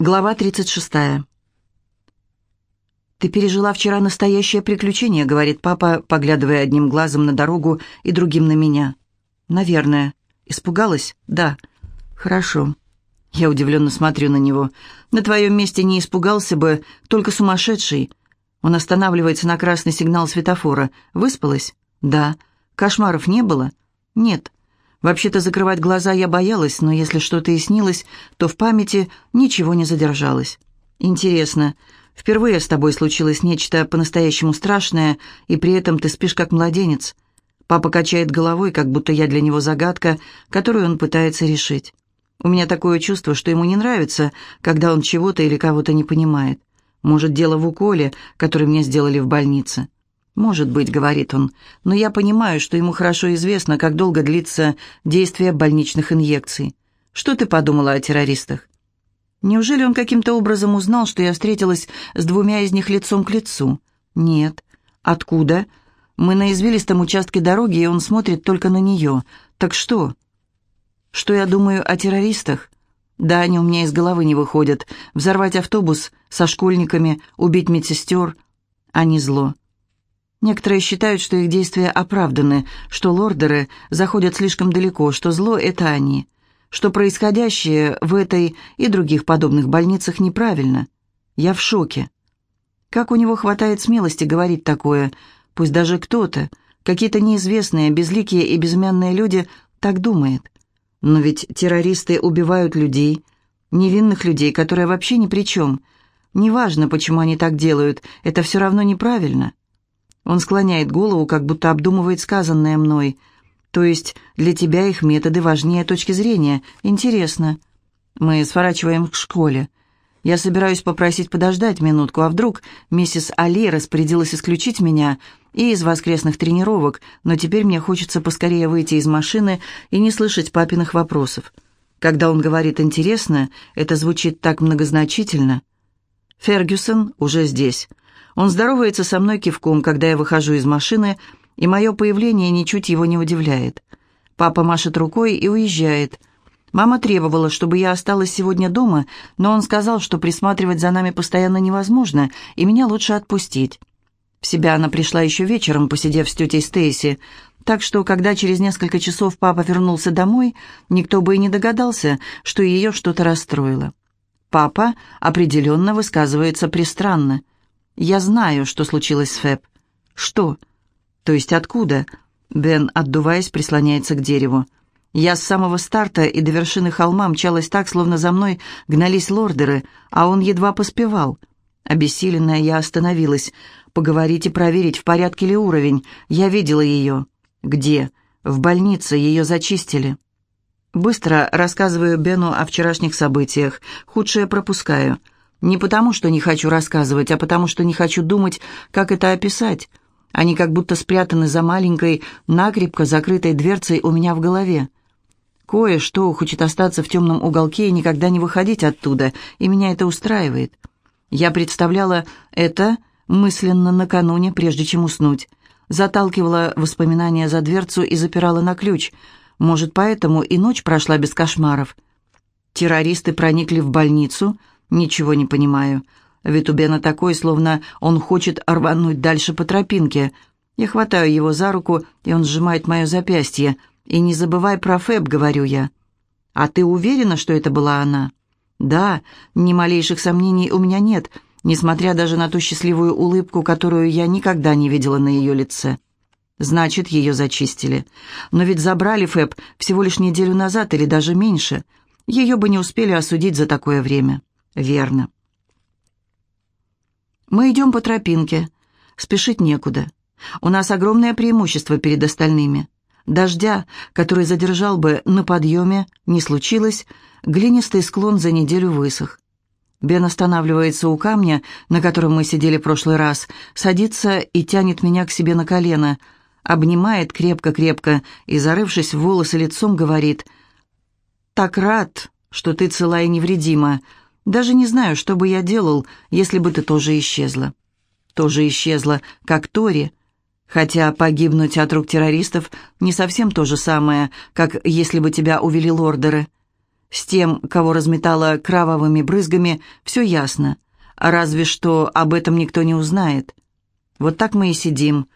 Глава 36. «Ты пережила вчера настоящее приключение», — говорит папа, поглядывая одним глазом на дорогу и другим на меня. «Наверное. Испугалась?» «Да». «Хорошо». Я удивленно смотрю на него. «На твоем месте не испугался бы, только сумасшедший». Он останавливается на красный сигнал светофора. «Выспалась?» «Да». «Кошмаров не было?» «Нет». Вообще-то закрывать глаза я боялась, но если что-то и снилось, то в памяти ничего не задержалось. Интересно, впервые с тобой случилось нечто по-настоящему страшное, и при этом ты спишь как младенец. Папа качает головой, как будто я для него загадка, которую он пытается решить. У меня такое чувство, что ему не нравится, когда он чего-то или кого-то не понимает. Может, дело в уколе, который мне сделали в больнице. «Может быть», — говорит он, — «но я понимаю, что ему хорошо известно, как долго длится действие больничных инъекций. Что ты подумала о террористах?» «Неужели он каким-то образом узнал, что я встретилась с двумя из них лицом к лицу?» «Нет». «Откуда?» «Мы на извилистом участке дороги, и он смотрит только на нее. Так что?» «Что я думаю о террористах?» «Да, они у меня из головы не выходят. Взорвать автобус со школьниками, убить медсестер. Они зло. Некоторые считают, что их действия оправданы, что лордеры заходят слишком далеко, что зло — это они, что происходящее в этой и других подобных больницах неправильно. Я в шоке. Как у него хватает смелости говорить такое, пусть даже кто-то, какие-то неизвестные, безликие и безымянные люди так думает. Но ведь террористы убивают людей, невинных людей, которые вообще ни при чем. Неважно, почему они так делают, это все равно неправильно. Он склоняет голову, как будто обдумывает сказанное мной. То есть для тебя их методы важнее точки зрения. Интересно. Мы сворачиваем к школе. Я собираюсь попросить подождать минутку, а вдруг миссис Али распорядилась исключить меня и из воскресных тренировок, но теперь мне хочется поскорее выйти из машины и не слышать папиных вопросов. Когда он говорит «интересно», это звучит так многозначительно. Фергюсон уже здесь. Он здоровается со мной кивком, когда я выхожу из машины, и мое появление ничуть его не удивляет. Папа машет рукой и уезжает. Мама требовала, чтобы я осталась сегодня дома, но он сказал, что присматривать за нами постоянно невозможно, и меня лучше отпустить. В себя она пришла еще вечером, посидев с тетей Стейси, так что, когда через несколько часов папа вернулся домой, никто бы и не догадался, что ее что-то расстроило. Папа определенно высказывается пристранно. «Я знаю, что случилось с Фэб». «Что?» «То есть откуда?» Бен, отдуваясь, прислоняется к дереву. «Я с самого старта и до вершины холма мчалась так, словно за мной гнались лордеры, а он едва поспевал». Обессиленная, я остановилась. «Поговорить и проверить, в порядке ли уровень. Я видела ее». «Где?» «В больнице. Ее зачистили». Быстро рассказываю Бену о вчерашних событиях. Худшее пропускаю. Не потому, что не хочу рассказывать, а потому, что не хочу думать, как это описать. Они как будто спрятаны за маленькой, накрепко закрытой дверцей у меня в голове. Кое-что хочет остаться в темном уголке и никогда не выходить оттуда, и меня это устраивает. Я представляла это мысленно накануне, прежде чем уснуть. Заталкивала воспоминания за дверцу и запирала на ключ. Может, поэтому и ночь прошла без кошмаров. Террористы проникли в больницу — Ничего не понимаю. Вид у Бена такой, словно он хочет рвануть дальше по тропинке. Я хватаю его за руку, и он сжимает мое запястье. «И не забывай про Фэб», — говорю я. «А ты уверена, что это была она?» «Да, ни малейших сомнений у меня нет, несмотря даже на ту счастливую улыбку, которую я никогда не видела на ее лице». «Значит, ее зачистили. Но ведь забрали Фэб всего лишь неделю назад или даже меньше. Ее бы не успели осудить за такое время». Верно. Мы идем по тропинке. Спешить некуда. У нас огромное преимущество перед остальными. Дождя, который задержал бы на подъеме, не случилось, глинистый склон за неделю высох. Бен останавливается у камня, на котором мы сидели в прошлый раз, садится и тянет меня к себе на колено, обнимает крепко-крепко и, зарывшись в волосы лицом, говорит «Так рад, что ты цела и невредима. Даже не знаю, что бы я делал, если бы ты тоже исчезла. Тоже исчезла, как Тори. Хотя погибнуть от рук террористов не совсем то же самое, как если бы тебя увели лордеры. С тем, кого разметало кровавыми брызгами, все ясно. Разве что об этом никто не узнает. Вот так мы и сидим.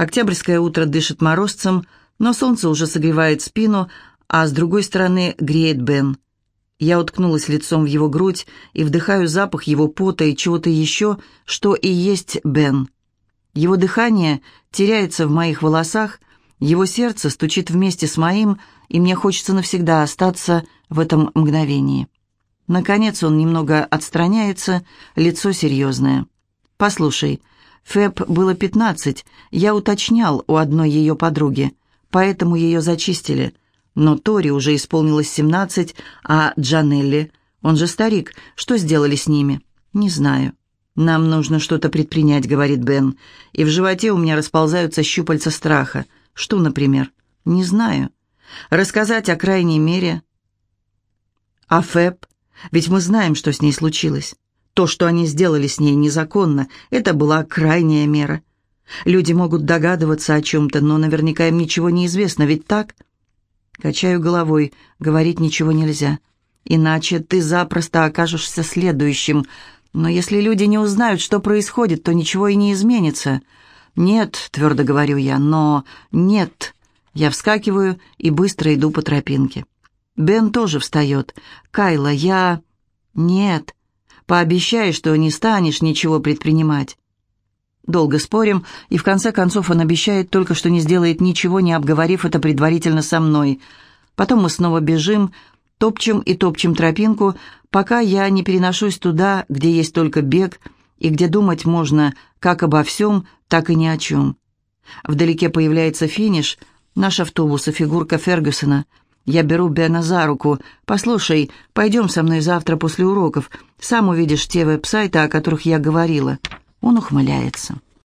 Октябрьское утро дышит морозцем, но солнце уже согревает спину, а с другой стороны греет Бен. Я уткнулась лицом в его грудь и вдыхаю запах его пота и чего-то еще, что и есть Бен. Его дыхание теряется в моих волосах, его сердце стучит вместе с моим, и мне хочется навсегда остаться в этом мгновении. Наконец он немного отстраняется, лицо серьезное. «Послушай, Фэб было пятнадцать, я уточнял у одной ее подруги, поэтому ее зачистили. Но Тори уже исполнилось семнадцать, а Джанелли, он же старик, что сделали с ними? Не знаю. Нам нужно что-то предпринять, говорит Бен, и в животе у меня расползаются щупальца страха. Что, например? Не знаю. Рассказать о крайней мере. А Фэб? Ведь мы знаем, что с ней случилось. То, что они сделали с ней незаконно, это была крайняя мера. Люди могут догадываться о чем-то, но наверняка им ничего не известно, ведь так? Качаю головой, говорить ничего нельзя. Иначе ты запросто окажешься следующим. Но если люди не узнают, что происходит, то ничего и не изменится. Нет, твердо говорю я, но нет. Я вскакиваю и быстро иду по тропинке. Бен тоже встает. «Кайла, я...» «Нет. Пообещай, что не станешь ничего предпринимать». Долго спорим, и в конце концов он обещает только, что не сделает ничего, не обговорив это предварительно со мной. Потом мы снова бежим, топчем и топчем тропинку, пока я не переношусь туда, где есть только бег, и где думать можно как обо всем, так и ни о чем. Вдалеке появляется финиш, наш автобус и фигурка Фергюсона. Я беру Бена за руку. «Послушай, пойдем со мной завтра после уроков. Сам увидишь те веб-сайты, о которых я говорила». Он ухмыляется.